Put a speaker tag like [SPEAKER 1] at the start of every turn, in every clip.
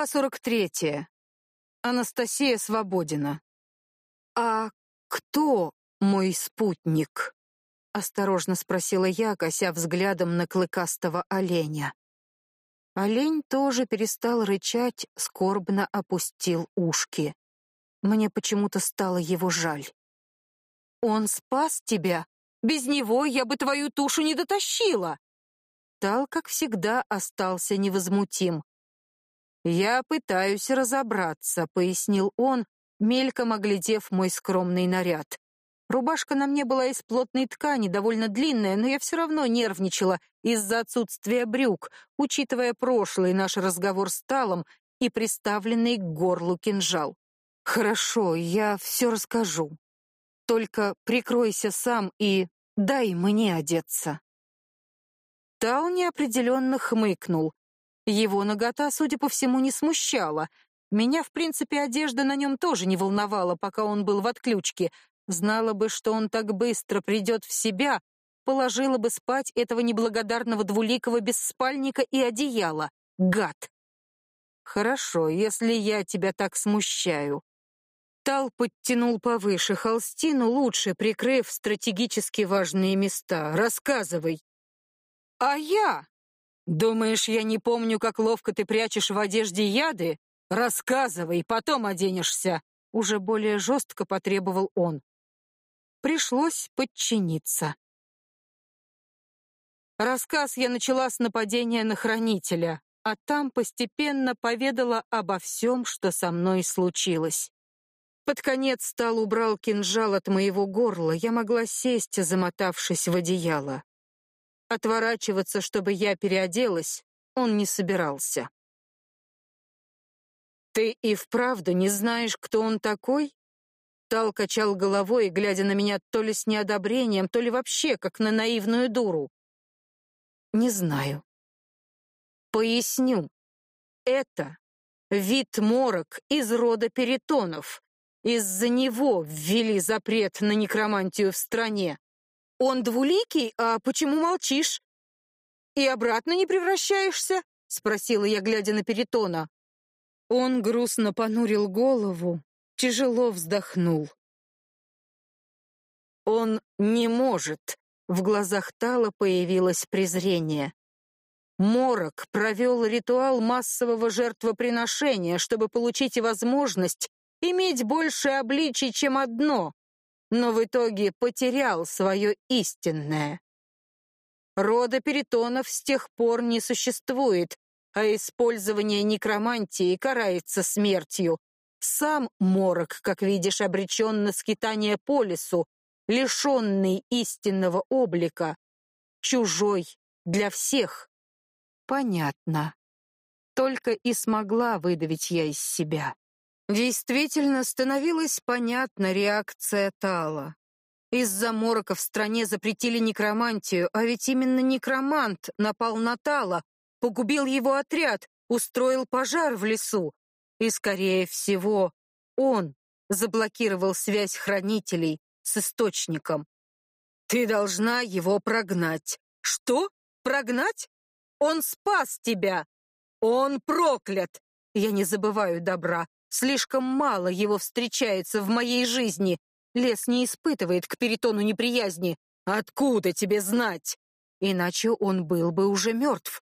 [SPEAKER 1] Глава 43. Анастасия Свободина. «А кто мой спутник?» — осторожно спросила я, кося взглядом на клыкастого оленя. Олень тоже перестал рычать, скорбно опустил ушки. Мне почему-то стало его жаль. «Он спас тебя? Без него я бы твою тушу не дотащила!» Тал, как всегда, остался невозмутим. «Я пытаюсь разобраться», — пояснил он, мельком оглядев мой скромный наряд. Рубашка на мне была из плотной ткани, довольно длинная, но я все равно нервничала из-за отсутствия брюк, учитывая прошлый наш разговор с Талом и приставленный к горлу кинжал. «Хорошо, я все расскажу. Только прикройся сам и дай мне одеться». Тал неопределенно хмыкнул. Его нагота, судя по всему, не смущала. Меня, в принципе, одежда на нем тоже не волновала, пока он был в отключке. Знала бы, что он так быстро придет в себя, положила бы спать этого неблагодарного двуликого без спальника и одеяла. Гад! Хорошо, если я тебя так смущаю. Тал подтянул повыше холстину, лучше прикрыв стратегически важные места. Рассказывай. А я? Думаешь, я не помню, как ловко ты прячешь в одежде яды? Рассказывай, потом оденешься. Уже более жестко потребовал он. Пришлось подчиниться. Рассказ я начала с нападения на хранителя, а там постепенно поведала обо всем, что со мной случилось. Под конец стал убрал кинжал от моего горла, я могла сесть, замотавшись в одеяло. Отворачиваться, чтобы я переоделась, он не собирался. «Ты и вправду не знаешь, кто он такой?» Тал качал головой, глядя на меня то ли с неодобрением, то ли вообще как на наивную дуру. «Не знаю». «Поясню. Это вид морок из рода перитонов. Из-за него ввели запрет на некромантию в стране. Он двуликий, а почему молчишь? И обратно не превращаешься? спросила я, глядя на Перитона. Он грустно понурил голову, тяжело вздохнул. Он не может. В глазах Тала появилось презрение. Морок провел ритуал массового жертвоприношения, чтобы получить возможность иметь больше обличий, чем одно, но в итоге потерял свое истинное. Рода перитонов с тех пор не существует, а использование некромантии карается смертью. Сам Морок, как видишь, обречен на скитание по лесу, лишенный истинного облика, чужой для всех. Понятно. Только и смогла выдавить я из себя. Действительно становилась понятна реакция Тала. Из-за морока в стране запретили некромантию, а ведь именно некромант напал на Тала, погубил его отряд, устроил пожар в лесу. И, скорее всего, он заблокировал связь хранителей с источником. Ты должна его прогнать. Что? Прогнать? Он спас тебя. Он проклят. Я не забываю добра. Слишком мало его встречается в моей жизни. Лес не испытывает к Перитону неприязни. Откуда тебе знать? Иначе он был бы уже мертв.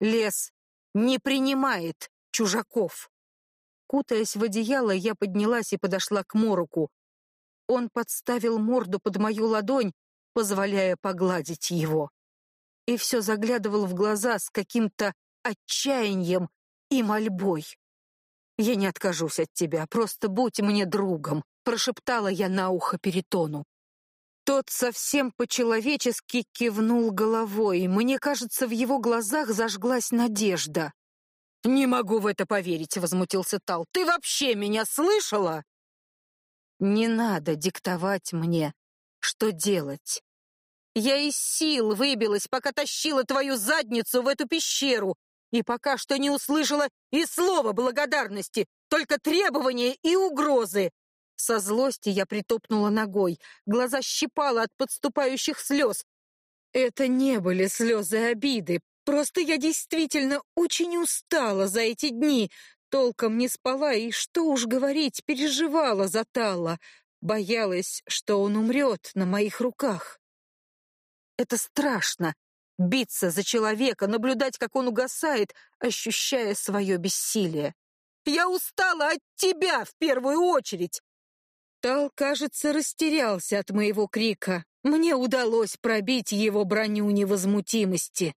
[SPEAKER 1] Лес не принимает чужаков. Кутаясь в одеяло, я поднялась и подошла к Мороку. Он подставил морду под мою ладонь, позволяя погладить его. И все заглядывал в глаза с каким-то отчаянием и мольбой. «Я не откажусь от тебя, просто будь мне другом», — прошептала я на ухо Перитону. Тот совсем по-человечески кивнул головой. Мне кажется, в его глазах зажглась надежда. «Не могу в это поверить», — возмутился Тал. «Ты вообще меня слышала?» «Не надо диктовать мне, что делать. Я из сил выбилась, пока тащила твою задницу в эту пещеру, и пока что не услышала и слова благодарности, только требования и угрозы. Со злости я притопнула ногой, глаза щипало от подступающих слез. Это не были слезы обиды, Просто я действительно очень устала за эти дни, толком не спала и, что уж говорить, переживала за Талла, боялась, что он умрет на моих руках. Это страшно — биться за человека, наблюдать, как он угасает, ощущая свое бессилие. Я устала от тебя в первую очередь. Тал, кажется, растерялся от моего крика. Мне удалось пробить его броню невозмутимости.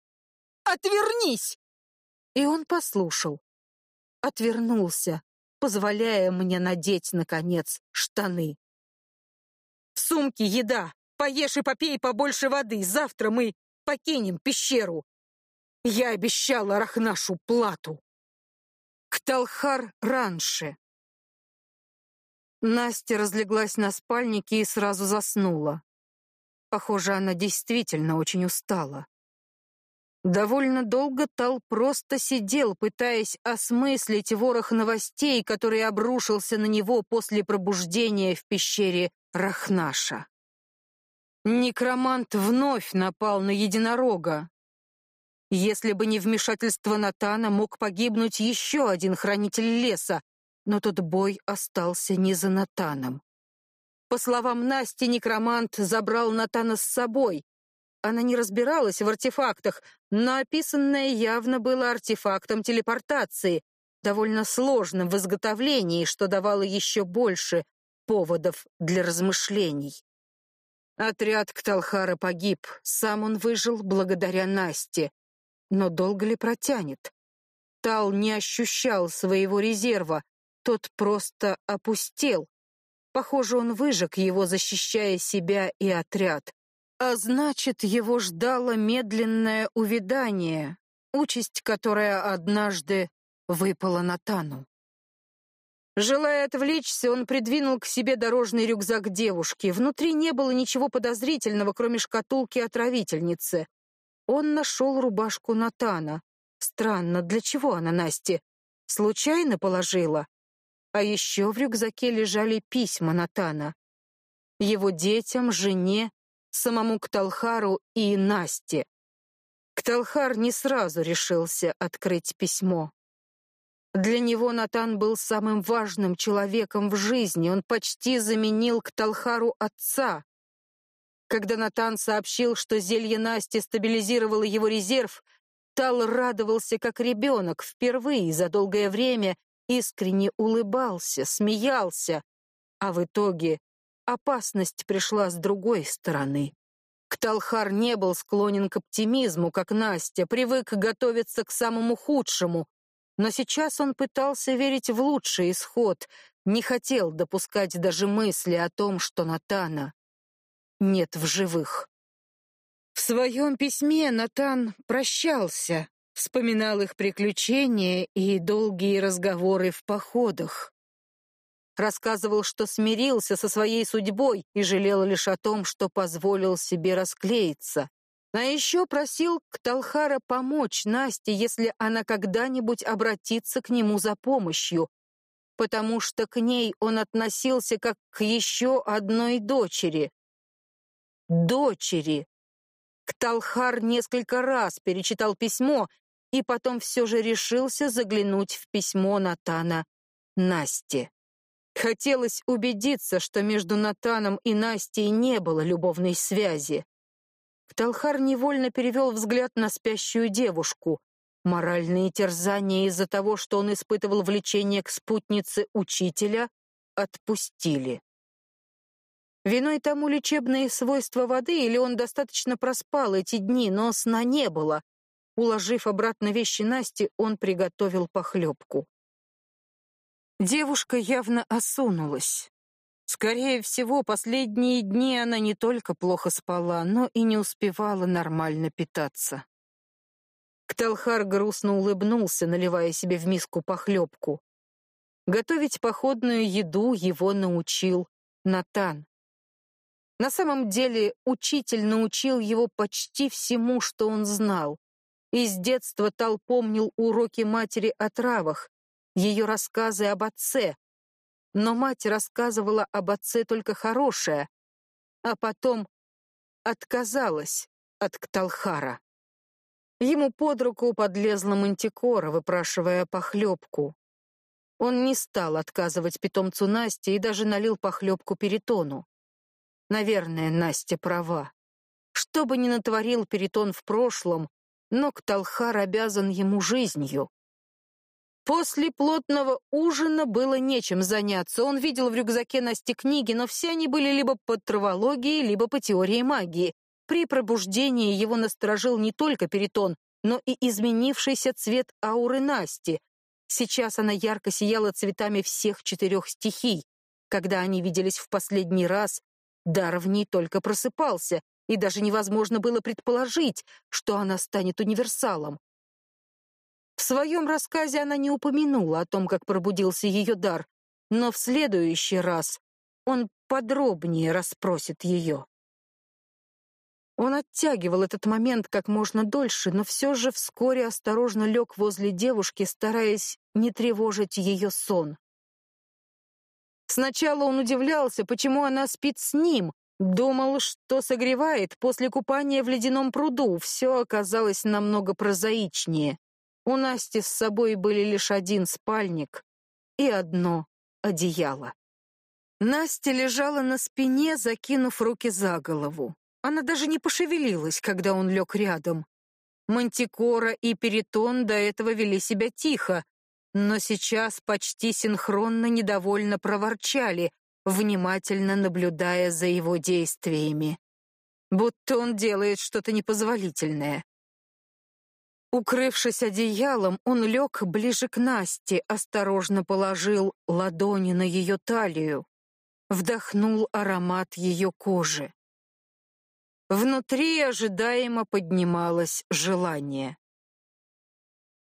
[SPEAKER 1] «Отвернись!» И он послушал. Отвернулся, позволяя мне надеть, наконец, штаны. «В сумке еда. Поешь и попей побольше воды. Завтра мы покинем пещеру. Я обещала Рахнашу плату». Кталхар раньше. Настя разлеглась на спальнике и сразу заснула. Похоже, она действительно очень устала. Довольно долго Тал просто сидел, пытаясь осмыслить ворох новостей, который обрушился на него после пробуждения в пещере Рахнаша. Некромант вновь напал на единорога. Если бы не вмешательство Натана, мог погибнуть еще один хранитель леса, но тот бой остался не за Натаном. По словам Насти, некромант забрал Натана с собой. Она не разбиралась в артефактах, но описанное явно было артефактом телепортации, довольно сложным в изготовлении, что давало еще больше поводов для размышлений. Отряд Кталхара погиб, сам он выжил благодаря Насте. Но долго ли протянет? Тал не ощущал своего резерва, тот просто опустел. Похоже, он выжег его, защищая себя и отряд. А значит, его ждало медленное увядание, участь, которая однажды выпала на Тану. Желая отвлечься, он придвинул к себе дорожный рюкзак девушки. Внутри не было ничего подозрительного, кроме шкатулки отравительницы. Он нашел рубашку Натана. Странно, для чего она Насте? Случайно положила? А еще в рюкзаке лежали письма Натана. Его детям, жене, самому Кталхару и Насте. Кталхар не сразу решился открыть письмо. Для него Натан был самым важным человеком в жизни, он почти заменил Кталхару отца. Когда Натан сообщил, что зелье Насти стабилизировало его резерв, Тал радовался как ребенок, впервые за долгое время искренне улыбался, смеялся, а в итоге опасность пришла с другой стороны. Кталхар не был склонен к оптимизму, как Настя, привык готовиться к самому худшему, но сейчас он пытался верить в лучший исход, не хотел допускать даже мысли о том, что Натана нет в живых. В своем письме Натан прощался, Вспоминал их приключения и долгие разговоры в походах. Рассказывал, что смирился со своей судьбой и жалел лишь о том, что позволил себе расклеиться. А еще просил Кталхара помочь Насте, если она когда-нибудь обратится к нему за помощью, потому что к ней он относился как к еще одной дочери. Дочери. Кталхар несколько раз перечитал письмо и потом все же решился заглянуть в письмо Натана Насте. Хотелось убедиться, что между Натаном и Настей не было любовной связи. Кталхар невольно перевел взгляд на спящую девушку. Моральные терзания из-за того, что он испытывал влечение к спутнице учителя, отпустили. Виной тому лечебные свойства воды, или он достаточно проспал эти дни, но сна не было, Уложив обратно вещи Насти, он приготовил похлебку. Девушка явно осунулась. Скорее всего, последние дни она не только плохо спала, но и не успевала нормально питаться. Кталхар грустно улыбнулся, наливая себе в миску похлебку. Готовить походную еду его научил Натан. На самом деле, учитель научил его почти всему, что он знал. Из детства Тал помнил уроки матери о травах, ее рассказы об отце. Но мать рассказывала об отце только хорошее, а потом отказалась от Кталхара. Ему под руку подлезла мантикора, выпрашивая похлебку. Он не стал отказывать питомцу Насте и даже налил похлебку Перитону. Наверное, Настя права. Что бы ни натворил Перитон в прошлом, но Кталхар обязан ему жизнью. После плотного ужина было нечем заняться. Он видел в рюкзаке Насти книги, но все они были либо по травологии, либо по теории магии. При пробуждении его насторожил не только перитон, но и изменившийся цвет ауры Насти. Сейчас она ярко сияла цветами всех четырех стихий. Когда они виделись в последний раз, дар в ней только просыпался, и даже невозможно было предположить, что она станет универсалом. Своем рассказе она не упомянула о том, как пробудился ее дар, но в следующий раз он подробнее расспросит ее. Он оттягивал этот момент как можно дольше, но все же вскоре осторожно лег возле девушки, стараясь не тревожить ее сон. Сначала он удивлялся, почему она спит с ним, думал, что согревает после купания в ледяном пруду. Все оказалось намного прозаичнее. У Насти с собой были лишь один спальник и одно одеяло. Настя лежала на спине, закинув руки за голову. Она даже не пошевелилась, когда он лег рядом. Мантикора и Перитон до этого вели себя тихо, но сейчас почти синхронно недовольно проворчали, внимательно наблюдая за его действиями. Будто он делает что-то непозволительное. Укрывшись одеялом, он лег ближе к Насте, осторожно положил ладони на ее талию, вдохнул аромат ее кожи. Внутри ожидаемо поднималось желание.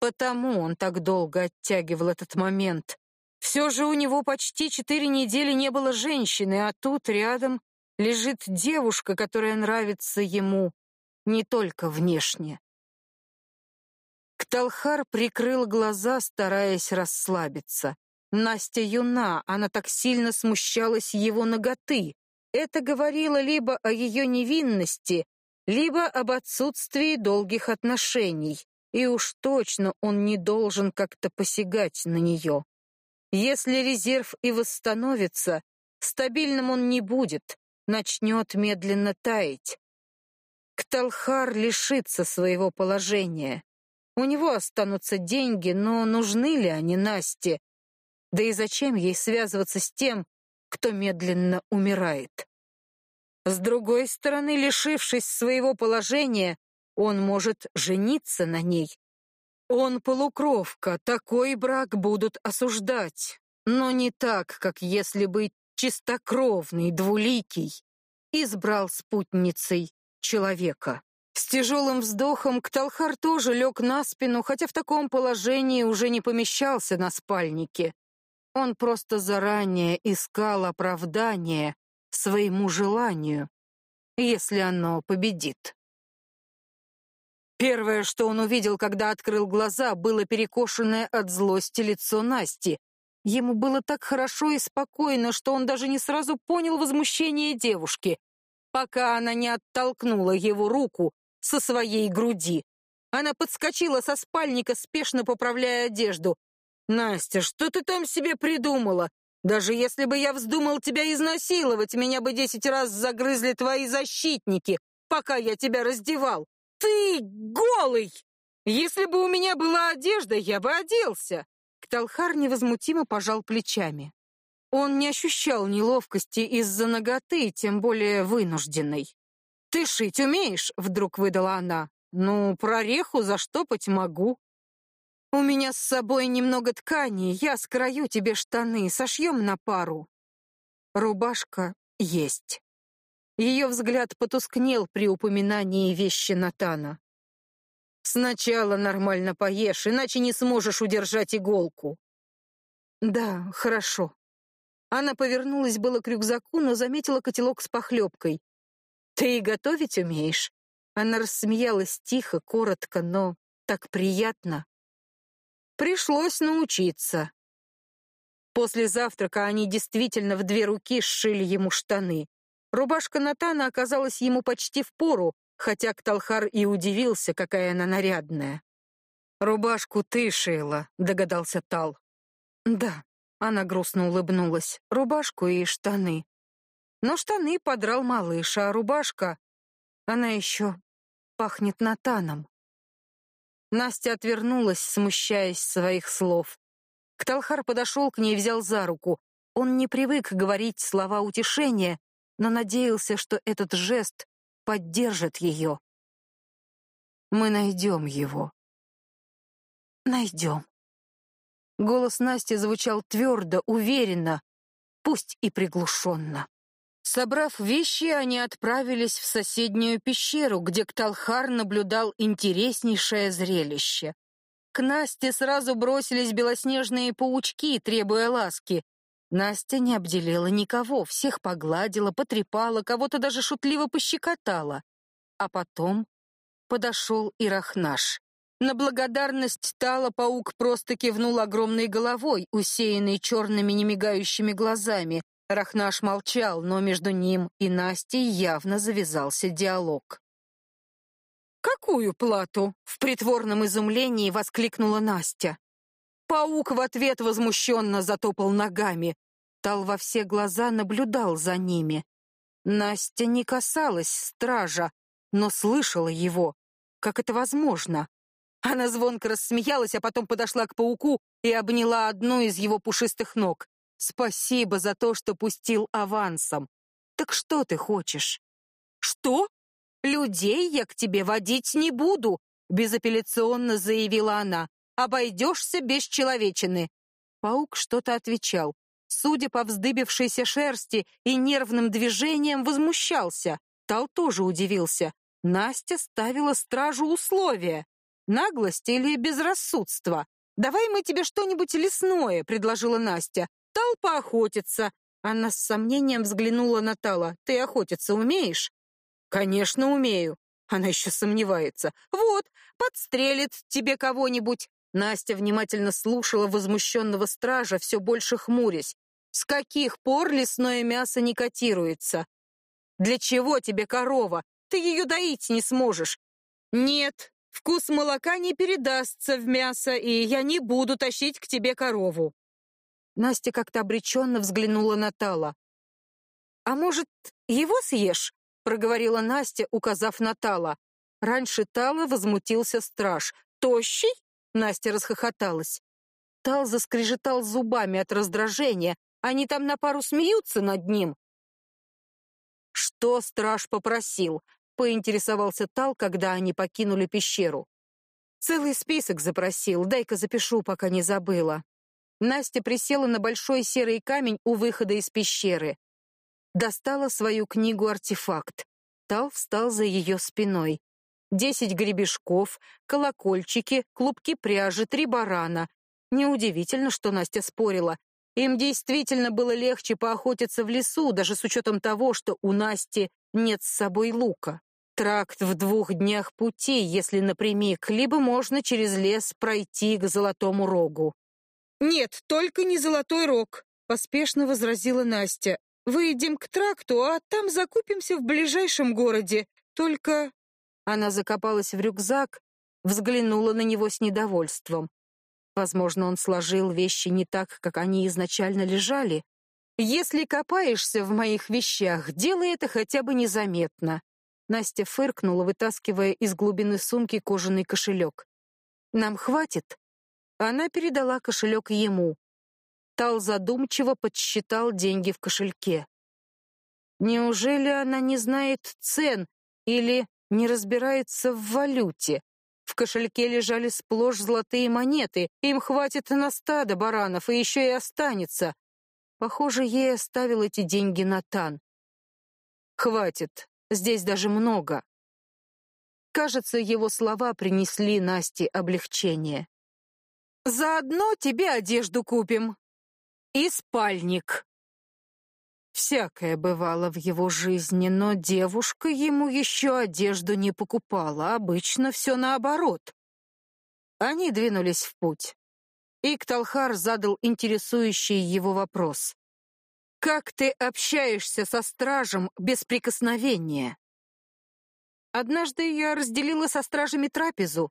[SPEAKER 1] Потому он так долго оттягивал этот момент. Все же у него почти четыре недели не было женщины, а тут рядом лежит девушка, которая нравится ему не только внешне. Кталхар прикрыл глаза, стараясь расслабиться. Настя юна, она так сильно смущалась его ноготы. Это говорило либо о ее невинности, либо об отсутствии долгих отношений. И уж точно он не должен как-то посягать на нее. Если резерв и восстановится, стабильным он не будет, начнет медленно таять. Кталхар лишится своего положения. У него останутся деньги, но нужны ли они Насте? Да и зачем ей связываться с тем, кто медленно умирает? С другой стороны, лишившись своего положения, он может жениться на ней. Он полукровка, такой брак будут осуждать, но не так, как если бы чистокровный, двуликий избрал спутницей человека. С тяжелым вздохом Кталхар тоже лег на спину, хотя в таком положении уже не помещался на спальнике. Он просто заранее искал оправдание своему желанию, если оно победит. Первое, что он увидел, когда открыл глаза, было перекошенное от злости лицо Насти. Ему было так хорошо и спокойно, что он даже не сразу понял возмущение девушки, пока она не оттолкнула его руку, со своей груди. Она подскочила со спальника, спешно поправляя одежду. «Настя, что ты там себе придумала? Даже если бы я вздумал тебя изнасиловать, меня бы десять раз загрызли твои защитники, пока я тебя раздевал. Ты голый! Если бы у меня была одежда, я бы оделся!» Кталхар невозмутимо пожал плечами. Он не ощущал неловкости из-за ноготы, тем более вынужденной. «Ты шить умеешь?» — вдруг выдала она. «Ну, прореху заштопать могу». «У меня с собой немного ткани, я скрою тебе штаны, сошьем на пару». Рубашка есть. Ее взгляд потускнел при упоминании вещи Натана. «Сначала нормально поешь, иначе не сможешь удержать иголку». «Да, хорошо». Она повернулась было к рюкзаку, но заметила котелок с похлебкой. «Ты и готовить умеешь?» Она рассмеялась тихо, коротко, но так приятно. Пришлось научиться. После завтрака они действительно в две руки сшили ему штаны. Рубашка Натана оказалась ему почти в пору, хотя Кталхар и удивился, какая она нарядная. «Рубашку ты шила», — догадался Тал. «Да», — она грустно улыбнулась, — «рубашку и штаны». Но штаны подрал малыш, а рубашка... Она еще пахнет натаном. Настя отвернулась, смущаясь своих слов. Кталхар подошел к ней и взял за руку. Он не привык говорить слова утешения, но надеялся, что этот жест поддержит ее. «Мы найдем его». «Найдем». Голос Насти звучал твердо, уверенно, пусть и приглушенно. Собрав вещи, они отправились в соседнюю пещеру, где Кталхар наблюдал интереснейшее зрелище. К Насте сразу бросились белоснежные паучки, требуя ласки. Настя не обделила никого, всех погладила, потрепала, кого-то даже шутливо пощекотала. А потом подошел и Рахнаш. На благодарность Тала паук просто кивнул огромной головой, усеянной черными немигающими глазами. Рахнаш молчал, но между ним и Настей явно завязался диалог. «Какую плату?» — в притворном изумлении воскликнула Настя. Паук в ответ возмущенно затопал ногами. Тал во все глаза наблюдал за ними. Настя не касалась стража, но слышала его. Как это возможно? Она звонко рассмеялась, а потом подошла к пауку и обняла одну из его пушистых ног. «Спасибо за то, что пустил авансом. Так что ты хочешь?» «Что? Людей я к тебе водить не буду», безапелляционно заявила она. «Обойдешься без человечины». Паук что-то отвечал. Судя по вздыбившейся шерсти и нервным движениям, возмущался. Тал тоже удивился. Настя ставила стражу условия. Наглость или безрассудство? «Давай мы тебе что-нибудь лесное», — предложила Настя. «Тал поохотиться». Она с сомнением взглянула на Тала. «Ты охотиться умеешь?» «Конечно, умею». Она еще сомневается. «Вот, подстрелит тебе кого-нибудь». Настя внимательно слушала возмущенного стража, все больше хмурясь. «С каких пор лесное мясо не котируется? Для чего тебе корова? Ты ее доить не сможешь». «Нет, вкус молока не передастся в мясо, и я не буду тащить к тебе корову». Настя как-то обреченно взглянула на Тала. «А может, его съешь?» — проговорила Настя, указав на Тала. Раньше Тала возмутился страж. «Тощий?» Настя расхохоталась. Тал заскрежетал зубами от раздражения. Они там на пару смеются над ним. Что страж попросил? Поинтересовался Тал, когда они покинули пещеру. Целый список запросил. Дай-ка запишу, пока не забыла. Настя присела на большой серый камень у выхода из пещеры. Достала свою книгу-артефакт. Тал встал за ее спиной. Десять гребешков, колокольчики, клубки пряжи, три барана. Неудивительно, что Настя спорила. Им действительно было легче поохотиться в лесу, даже с учетом того, что у Насти нет с собой лука. Тракт в двух днях пути, если напрямик, либо можно через лес пройти к Золотому Рогу. «Нет, только не Золотой Рог», — поспешно возразила Настя. «Выйдем к тракту, а там закупимся в ближайшем городе. Только она закопалась в рюкзак, взглянула на него с недовольством. Возможно, он сложил вещи не так, как они изначально лежали. Если копаешься в моих вещах, делай это хотя бы незаметно. Настя фыркнула, вытаскивая из глубины сумки кожаный кошелек. Нам хватит? Она передала кошелек ему. Тал задумчиво подсчитал деньги в кошельке. Неужели она не знает цен или не разбирается в валюте. В кошельке лежали сплошь золотые монеты, им хватит на стадо баранов, и еще и останется. Похоже, ей оставил эти деньги Натан. Хватит, здесь даже много. Кажется, его слова принесли Насте облегчение. «Заодно тебе одежду купим. И спальник». Всякое бывало в его жизни, но девушка ему еще одежду не покупала, обычно все наоборот. Они двинулись в путь. Икталхар задал интересующий его вопрос. «Как ты общаешься со стражем без прикосновения?» Однажды я разделила со стражами трапезу.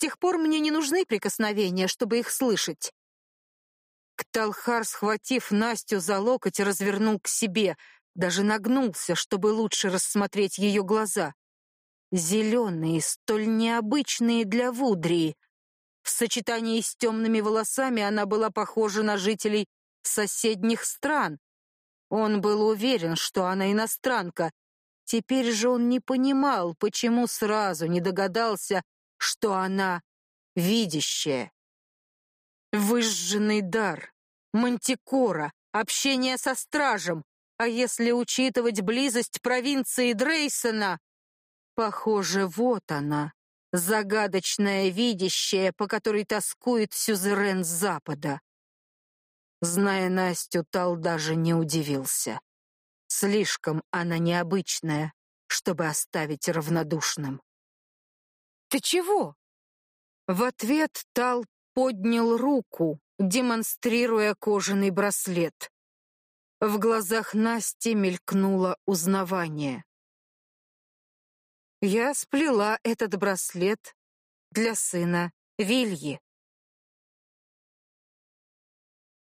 [SPEAKER 1] Тех пор мне не нужны прикосновения, чтобы их слышать. Кталхар, схватив Настю за локоть, развернул к себе, даже нагнулся, чтобы лучше рассмотреть ее глаза. Зеленые, столь необычные для Вудрии. В сочетании с темными волосами она была похожа на жителей соседних стран. Он был уверен, что она иностранка. Теперь же он не понимал, почему сразу не догадался, что она видящая. Выжженный дар, мантикора, общение со стражем, а если учитывать близость провинции Дрейсона, похоже, вот она, загадочная видящая, по которой тоскует сюзерен Запада. Зная Настю, Тал даже не удивился. Слишком она необычная, чтобы оставить равнодушным. «Ты чего?» В ответ Тал поднял руку, демонстрируя кожаный браслет. В глазах Насти мелькнуло узнавание. Я сплела этот браслет для сына Вильи.